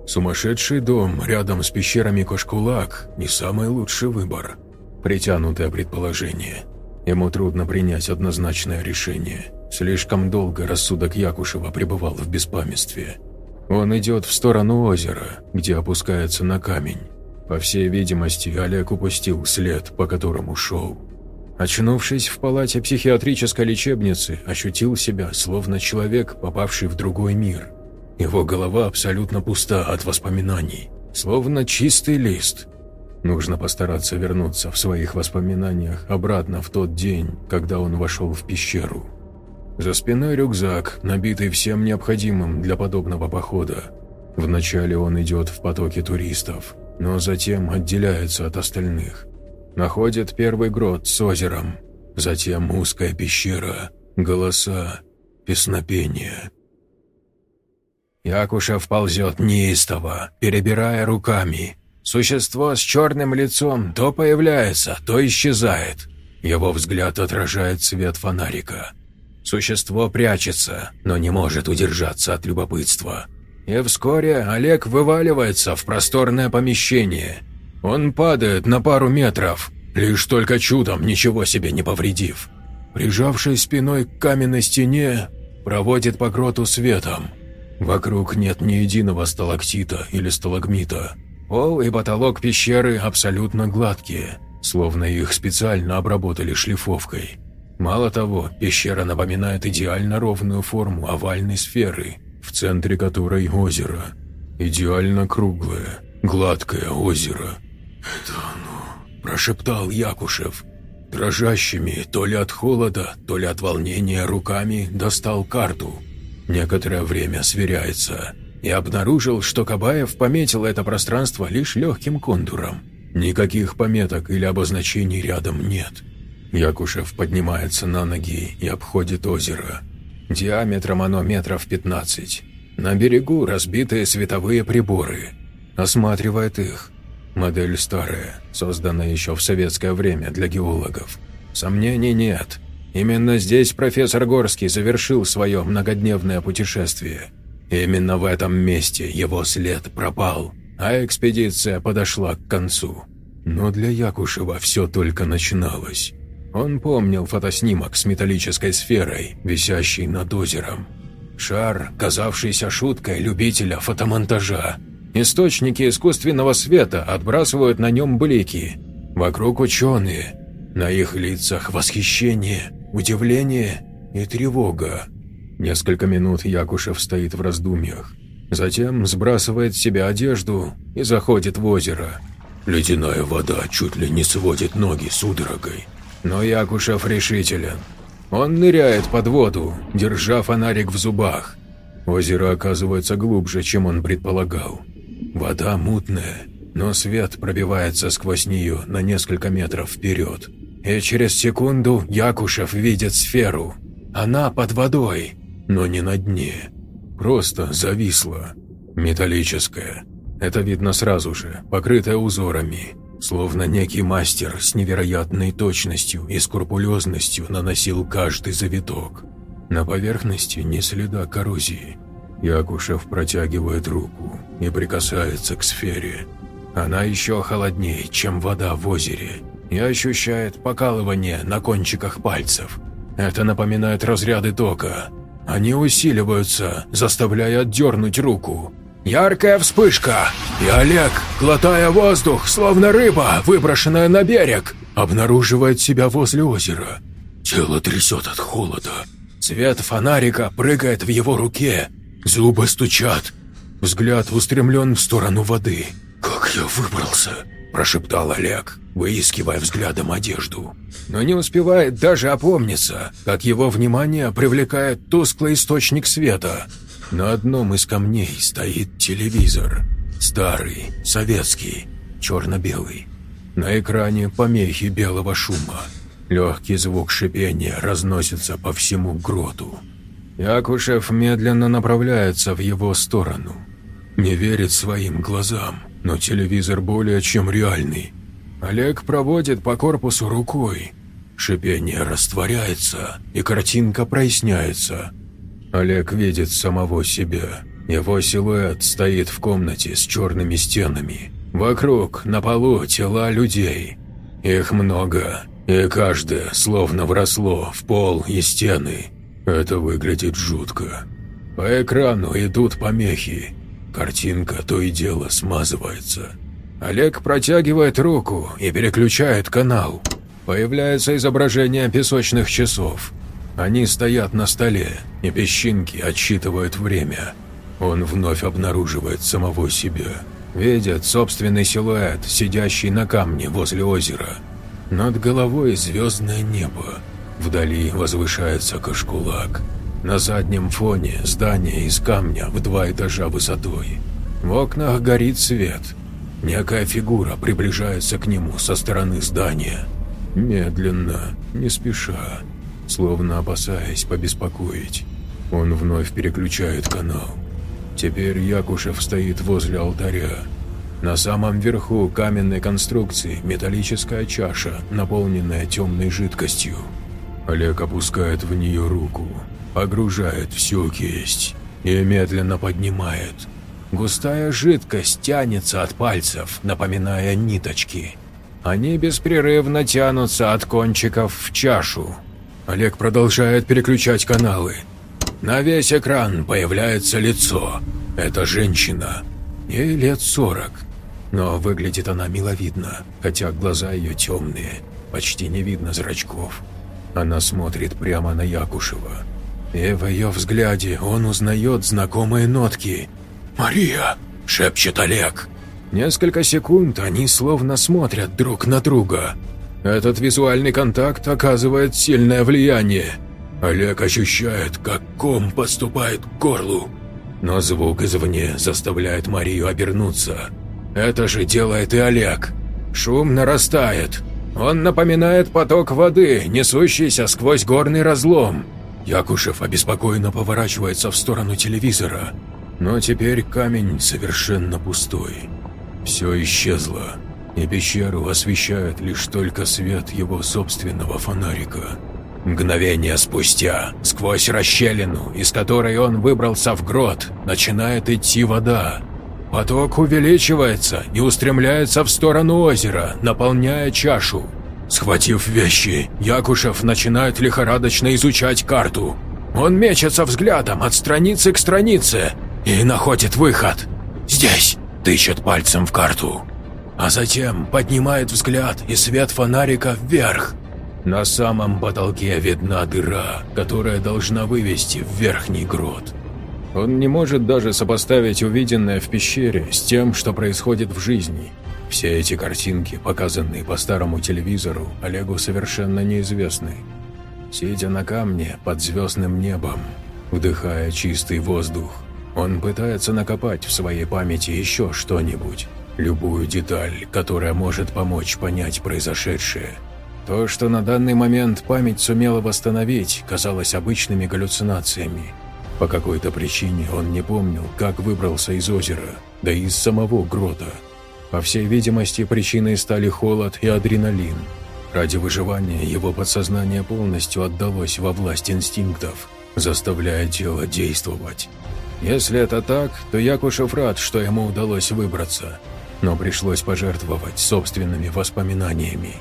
сумасшедший дом рядом с пещерами Кошкулак не самый лучший выбор. Притянутое предположение. Ему трудно принять однозначное решение. Слишком долго рассудок Якушева пребывал в беспамятстве. Он идет в сторону озера, где опускается на камень. По всей видимости, Олег упустил след, по которому шел. Очнувшись в палате психиатрической лечебницы, ощутил себя, словно человек, попавший в другой мир. Его голова абсолютно пуста от воспоминаний, словно чистый лист. Нужно постараться вернуться в своих воспоминаниях обратно в тот день, когда он вошел в пещеру. За спиной рюкзак, набитый всем необходимым для подобного похода. Вначале он идет в потоке туристов, но затем отделяется от остальных. Находит первый грот с озером, затем узкая пещера, голоса, песнопение. Якушев ползет неистово, перебирая руками. Существо с черным лицом то появляется, то исчезает. Его взгляд отражает свет фонарика – Существо прячется, но не может удержаться от любопытства. И вскоре Олег вываливается в просторное помещение. Он падает на пару метров, лишь только чудом ничего себе не повредив. Прижавшись спиной к каменной стене, проводит по гроту светом. Вокруг нет ни единого сталактита или сталагмита. Пол и потолок пещеры абсолютно гладкие, словно их специально обработали шлифовкой. Мало того, пещера напоминает идеально ровную форму овальной сферы, в центре которой озеро. Идеально круглое, гладкое озеро. «Это оно», – прошептал Якушев. Дрожащими, то ли от холода, то ли от волнения руками, достал карту. Некоторое время сверяется и обнаружил, что Кабаев пометил это пространство лишь легким контуром. Никаких пометок или обозначений рядом нет. Якушев поднимается на ноги и обходит озеро. Диаметром оно метров 15. На берегу разбитые световые приборы. Осматривает их. Модель старая, созданная еще в советское время для геологов. Сомнений нет. Именно здесь профессор Горский завершил свое многодневное путешествие. Именно в этом месте его след пропал, а экспедиция подошла к концу. Но для Якушева все только начиналось. Он помнил фотоснимок с металлической сферой, висящей над озером. Шар, казавшийся шуткой любителя фотомонтажа. Источники искусственного света отбрасывают на нем блики. Вокруг ученые. На их лицах восхищение, удивление и тревога. Несколько минут Якушев стоит в раздумьях. Затем сбрасывает с себя одежду и заходит в озеро. Ледяная вода чуть ли не сводит ноги судорогой. Но Якушев решителен. Он ныряет под воду, держа фонарик в зубах. Озеро оказывается глубже, чем он предполагал. Вода мутная, но свет пробивается сквозь нее на несколько метров вперед. И через секунду Якушев видит сферу. Она под водой, но не на дне. Просто зависла. Металлическая. Это видно сразу же, покрытая узорами. Словно некий мастер с невероятной точностью и скрупулезностью наносил каждый завиток. На поверхности ни следа коррозии. Якушев протягивает руку и прикасается к сфере. Она еще холоднее, чем вода в озере, и ощущает покалывание на кончиках пальцев. Это напоминает разряды тока. Они усиливаются, заставляя отдернуть руку, Яркая вспышка, и Олег, глотая воздух, словно рыба, выброшенная на берег, обнаруживает себя возле озера. Тело трясет от холода. Свет фонарика прыгает в его руке, зубы стучат. Взгляд устремлен в сторону воды. «Как я выбрался?» – прошептал Олег, выискивая взглядом одежду. Но не успевает даже опомниться, как его внимание привлекает тусклый источник света – на одном из камней стоит телевизор. Старый, советский, черно-белый. На экране помехи белого шума. Легкий звук шипения разносится по всему гроту. Якушев медленно направляется в его сторону. Не верит своим глазам, но телевизор более чем реальный. Олег проводит по корпусу рукой. Шипение растворяется, и картинка проясняется. Олег видит самого себя. Его силуэт стоит в комнате с черными стенами. Вокруг, на полу, тела людей. Их много, и каждое словно вросло в пол и стены. Это выглядит жутко. По экрану идут помехи. Картинка то и дело смазывается. Олег протягивает руку и переключает канал. Появляется изображение песочных часов. Они стоят на столе, и песчинки отсчитывают время. Он вновь обнаруживает самого себя. Видит собственный силуэт, сидящий на камне возле озера. Над головой звездное небо. Вдали возвышается Кашкулак. На заднем фоне здание из камня в два этажа высотой. В окнах горит свет. Некая фигура приближается к нему со стороны здания. Медленно, не спеша, словно опасаясь побеспокоить. Он вновь переключает канал. Теперь Якушев стоит возле алтаря. На самом верху каменной конструкции металлическая чаша, наполненная темной жидкостью. Олег опускает в нее руку, погружает всю кисть и медленно поднимает. Густая жидкость тянется от пальцев, напоминая ниточки. Они беспрерывно тянутся от кончиков в чашу. Олег продолжает переключать каналы. На весь экран появляется лицо. Это женщина. Ей лет сорок. Но выглядит она миловидно, хотя глаза ее темные, почти не видно зрачков. Она смотрит прямо на Якушева. И в ее взгляде он узнает знакомые нотки. «Мария!» – шепчет Олег. Несколько секунд они словно смотрят друг на друга. Этот визуальный контакт оказывает сильное влияние. Олег ощущает, как ком поступает к горлу. Но звук извне заставляет Марию обернуться. Это же делает и Олег. Шум нарастает. Он напоминает поток воды, несущийся сквозь горный разлом. Якушев обеспокоенно поворачивается в сторону телевизора. Но теперь камень совершенно пустой. Все исчезло, и пещеру освещает лишь только свет его собственного фонарика. Мгновение спустя, сквозь расщелину, из которой он выбрался в грот, начинает идти вода. Поток увеличивается и устремляется в сторону озера, наполняя чашу. Схватив вещи, Якушев начинает лихорадочно изучать карту. Он мечется взглядом от страницы к странице и находит выход. «Здесь!» тычет пальцем в карту, а затем поднимает взгляд и свет фонарика вверх. На самом потолке видна дыра, которая должна вывести в верхний грот. Он не может даже сопоставить увиденное в пещере с тем, что происходит в жизни. Все эти картинки, показанные по старому телевизору, Олегу совершенно неизвестны. Сидя на камне под звездным небом, вдыхая чистый воздух, он пытается накопать в своей памяти еще что-нибудь, любую деталь, которая может помочь понять произошедшее. То, что на данный момент память сумела восстановить, казалось обычными галлюцинациями. По какой-то причине он не помнил, как выбрался из озера, да и из самого грота. По всей видимости, причиной стали холод и адреналин. Ради выживания его подсознание полностью отдалось во власть инстинктов, заставляя тело действовать. Если это так, то Якушев рад, что ему удалось выбраться, но пришлось пожертвовать собственными воспоминаниями.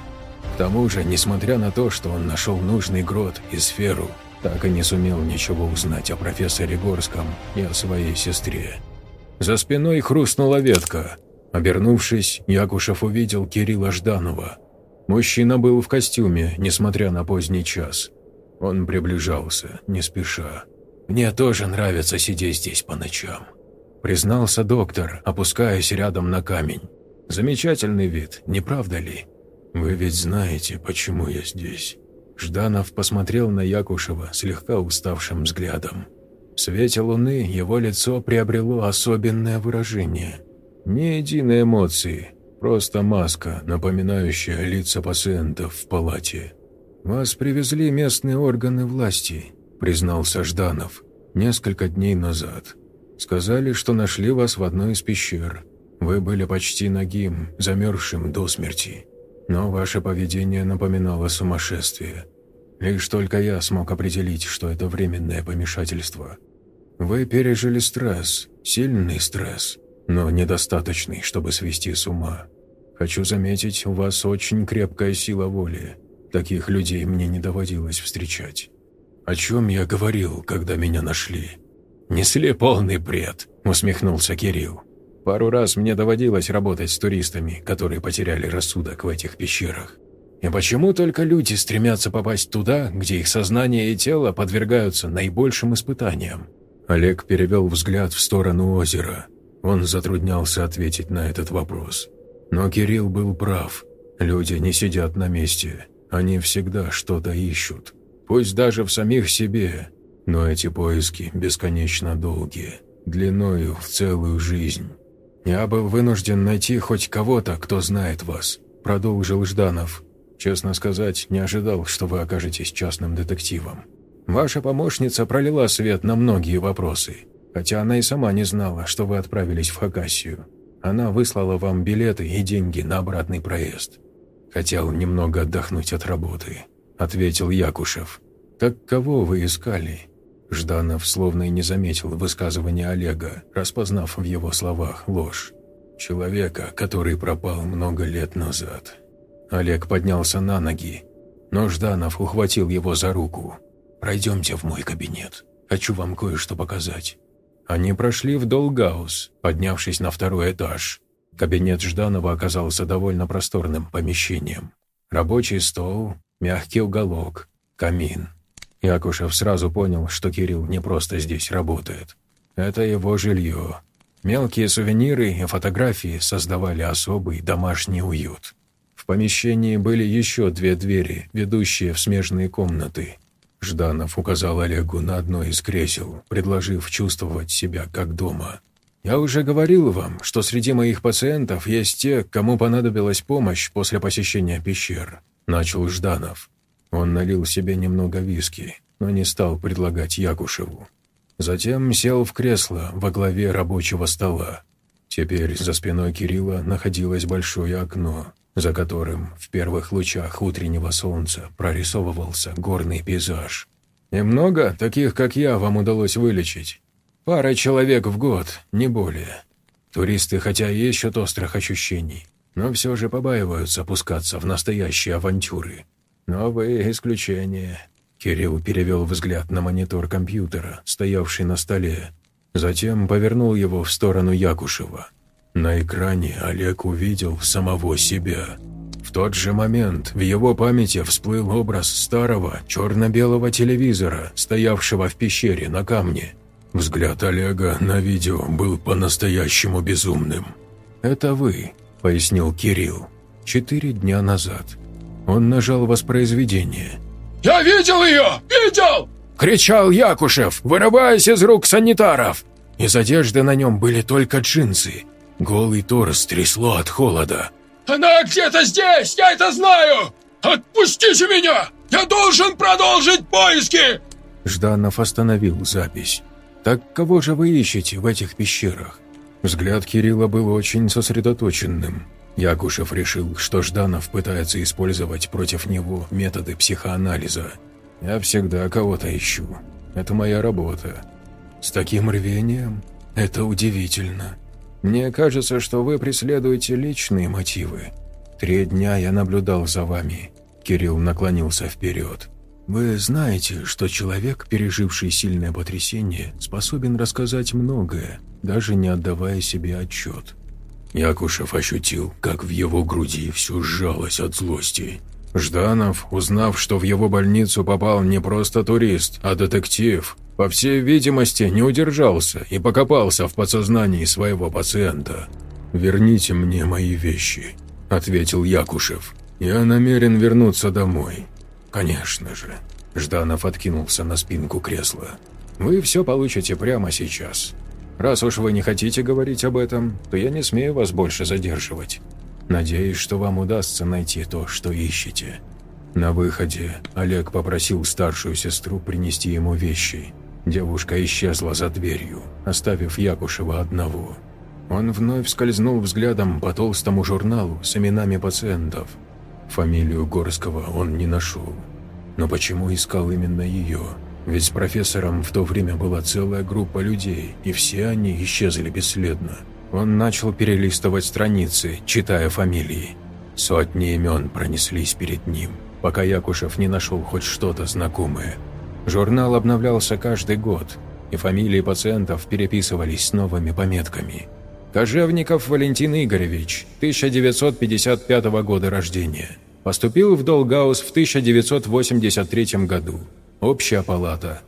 К тому же, несмотря на то, что он нашел нужный грот и сферу, так и не сумел ничего узнать о профессоре Горском и о своей сестре. За спиной хрустнула ветка. Обернувшись, Якушев увидел Кирилла Жданова. Мужчина был в костюме, несмотря на поздний час. Он приближался, не спеша. «Мне тоже нравится сидеть здесь по ночам», – признался доктор, опускаясь рядом на камень. «Замечательный вид, не правда ли? Вы ведь знаете, почему я здесь». Жданов посмотрел на Якушева слегка уставшим взглядом. В свете луны его лицо приобрело особенное выражение. Ни единой эмоции, просто маска, напоминающая лица пациентов в палате. «Вас привезли местные органы власти», — признался Жданов, несколько дней назад. «Сказали, что нашли вас в одной из пещер. Вы были почти нагим, замерзшим до смерти. Но ваше поведение напоминало сумасшествие. Лишь только я смог определить, что это временное помешательство. Вы пережили стресс, сильный стресс, но недостаточный, чтобы свести с ума. Хочу заметить, у вас очень крепкая сила воли. Таких людей мне не доводилось встречать. О чем я говорил, когда меня нашли? Несли полный бред, усмехнулся Кирилл. Пару раз мне доводилось работать с туристами, которые потеряли рассудок в этих пещерах. И почему только люди стремятся попасть туда, где их сознание и тело подвергаются наибольшим испытаниям? Олег перевел взгляд в сторону озера. Он затруднялся ответить на этот вопрос. Но Кирилл был прав. Люди не сидят на месте. Они всегда что-то ищут. Пусть даже в самих себе. Но эти поиски бесконечно долгие. Длиною в целую жизнь. «Я был вынужден найти хоть кого-то, кто знает вас», – продолжил Жданов. «Честно сказать, не ожидал, что вы окажетесь частным детективом. Ваша помощница пролила свет на многие вопросы, хотя она и сама не знала, что вы отправились в Хакасию. Она выслала вам билеты и деньги на обратный проезд. Хотел немного отдохнуть от работы», – ответил Якушев. «Так кого вы искали?» Жданов словно и не заметил высказывания Олега, распознав в его словах ложь. Человека, который пропал много лет назад. Олег поднялся на ноги, но Жданов ухватил его за руку. «Пройдемте в мой кабинет. Хочу вам кое-что показать». Они прошли в Долгаус, поднявшись на второй этаж. Кабинет Жданова оказался довольно просторным помещением. Рабочий стол, мягкий уголок, камин. Якушев сразу понял, что Кирилл не просто здесь работает. Это его жилье. Мелкие сувениры и фотографии создавали особый домашний уют. В помещении были еще две двери, ведущие в смежные комнаты. Жданов указал Олегу на одно из кресел, предложив чувствовать себя как дома. «Я уже говорил вам, что среди моих пациентов есть те, кому понадобилась помощь после посещения пещер», – начал Жданов. Он налил себе немного виски, но не стал предлагать Якушеву. Затем сел в кресло во главе рабочего стола. Теперь за спиной Кирилла находилось большое окно, за которым в первых лучах утреннего солнца прорисовывался горный пейзаж. «И много таких, как я, вам удалось вылечить? Пара человек в год, не более. Туристы хотя и ищут острых ощущений, но все же побаиваются опускаться в настоящие авантюры. Но вы исключение». Кирилл перевел взгляд на монитор компьютера, стоявший на столе. Затем повернул его в сторону Якушева. На экране Олег увидел самого себя. В тот же момент в его памяти всплыл образ старого черно-белого телевизора, стоявшего в пещере на камне. Взгляд Олега на видео был по-настоящему безумным. «Это вы», — пояснил Кирилл, — «четыре дня назад». Он нажал воспроизведение. «Я видел ее! Видел!» — кричал Якушев, вырываясь из рук санитаров. Из одежды на нем были только джинсы. Голый торс трясло от холода. «Она где-то здесь! Я это знаю! Отпустите меня! Я должен продолжить поиски!» Жданов остановил запись. «Так кого же вы ищете в этих пещерах?» Взгляд Кирилла был очень сосредоточенным. Якушев решил, что Жданов пытается использовать против него методы психоанализа. «Я всегда кого-то ищу. Это моя работа. С таким рвением? Это удивительно. Мне кажется, что вы преследуете личные мотивы. Три дня я наблюдал за вами». Кирилл наклонился вперед. «Вы знаете, что человек, переживший сильное потрясение, способен рассказать многое, даже не отдавая себе отчет. Якушев ощутил, как в его груди все сжалось от злости. Жданов, узнав, что в его больницу попал не просто турист, а детектив, по всей видимости, не удержался и покопался в подсознании своего пациента. «Верните мне мои вещи», – ответил Якушев. «Я намерен вернуться домой». «Конечно же». Жданов откинулся на спинку кресла. «Вы все получите прямо сейчас. Раз уж вы не хотите говорить об этом, то я не смею вас больше задерживать. Надеюсь, что вам удастся найти то, что ищете». На выходе Олег попросил старшую сестру принести ему вещи. Девушка исчезла за дверью, оставив Якушева одного. Он вновь скользнул взглядом по толстому журналу с именами пациентов. Фамилию Горского он не нашел. Но почему искал именно ее? Ведь с профессором в то время была целая группа людей, и все они исчезли бесследно. Он начал перелистывать страницы, читая фамилии. Сотни имен пронеслись перед ним пока Якушев не нашел хоть что-то знакомое. Журнал обновлялся каждый год, и фамилии пациентов переписывались с новыми пометками. Кожевников Валентин Игоревич, 1955 года рождения. Поступил в Долгаус в 1983 году. Общая палата.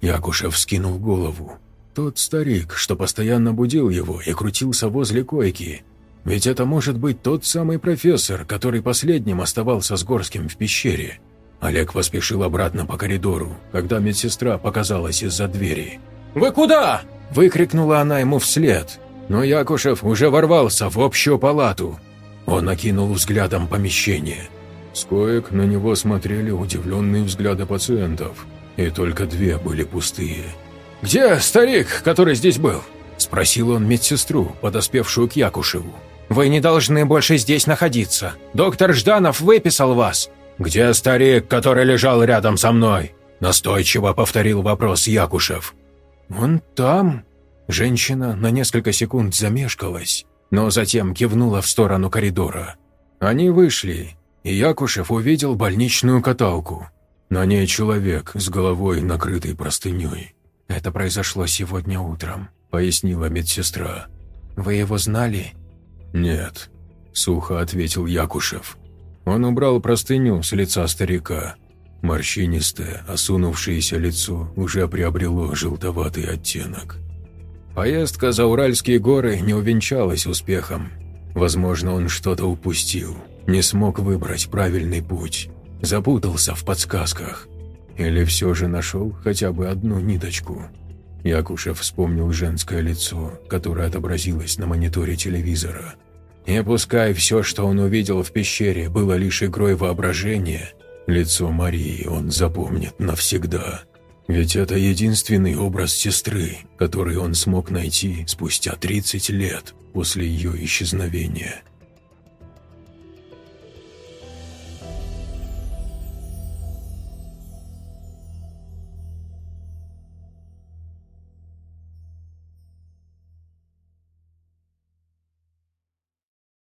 Якушев скинул голову. Тот старик, что постоянно будил его и крутился возле койки, ведь это может быть тот самый профессор, который последним оставался с Горским в пещере. Олег поспешил обратно по коридору, когда медсестра показалась из-за двери. «Вы куда?» – выкрикнула она ему вслед. Но Якушев уже ворвался в общую палату. Он окинул взглядом помещение. С коек на него смотрели удивленные взгляды пациентов, и только две были пустые. «Где старик, который здесь был?» – спросил он медсестру, подоспевшую к Якушеву. Вы не должны больше здесь находиться. Доктор Жданов выписал вас». «Где старик, который лежал рядом со мной?» Настойчиво повторил вопрос Якушев. «Он там?» Женщина на несколько секунд замешкалась, но затем кивнула в сторону коридора. Они вышли, и Якушев увидел больничную каталку. На ней человек с головой, накрытой простыней. «Это произошло сегодня утром», — пояснила медсестра. «Вы его знали?» «Нет», – сухо ответил Якушев. Он убрал простыню с лица старика. Морщинистое, осунувшееся лицо уже приобрело желтоватый оттенок. Поездка за Уральские горы не увенчалась успехом. Возможно, он что-то упустил, не смог выбрать правильный путь, запутался в подсказках. Или все же нашел хотя бы одну ниточку. Якушев вспомнил женское лицо, которое отобразилось на мониторе телевизора. И пускай все, что он увидел в пещере, было лишь игрой воображения, лицо Марии он запомнит навсегда. Ведь это единственный образ сестры, который он смог найти спустя 30 лет после ее исчезновения.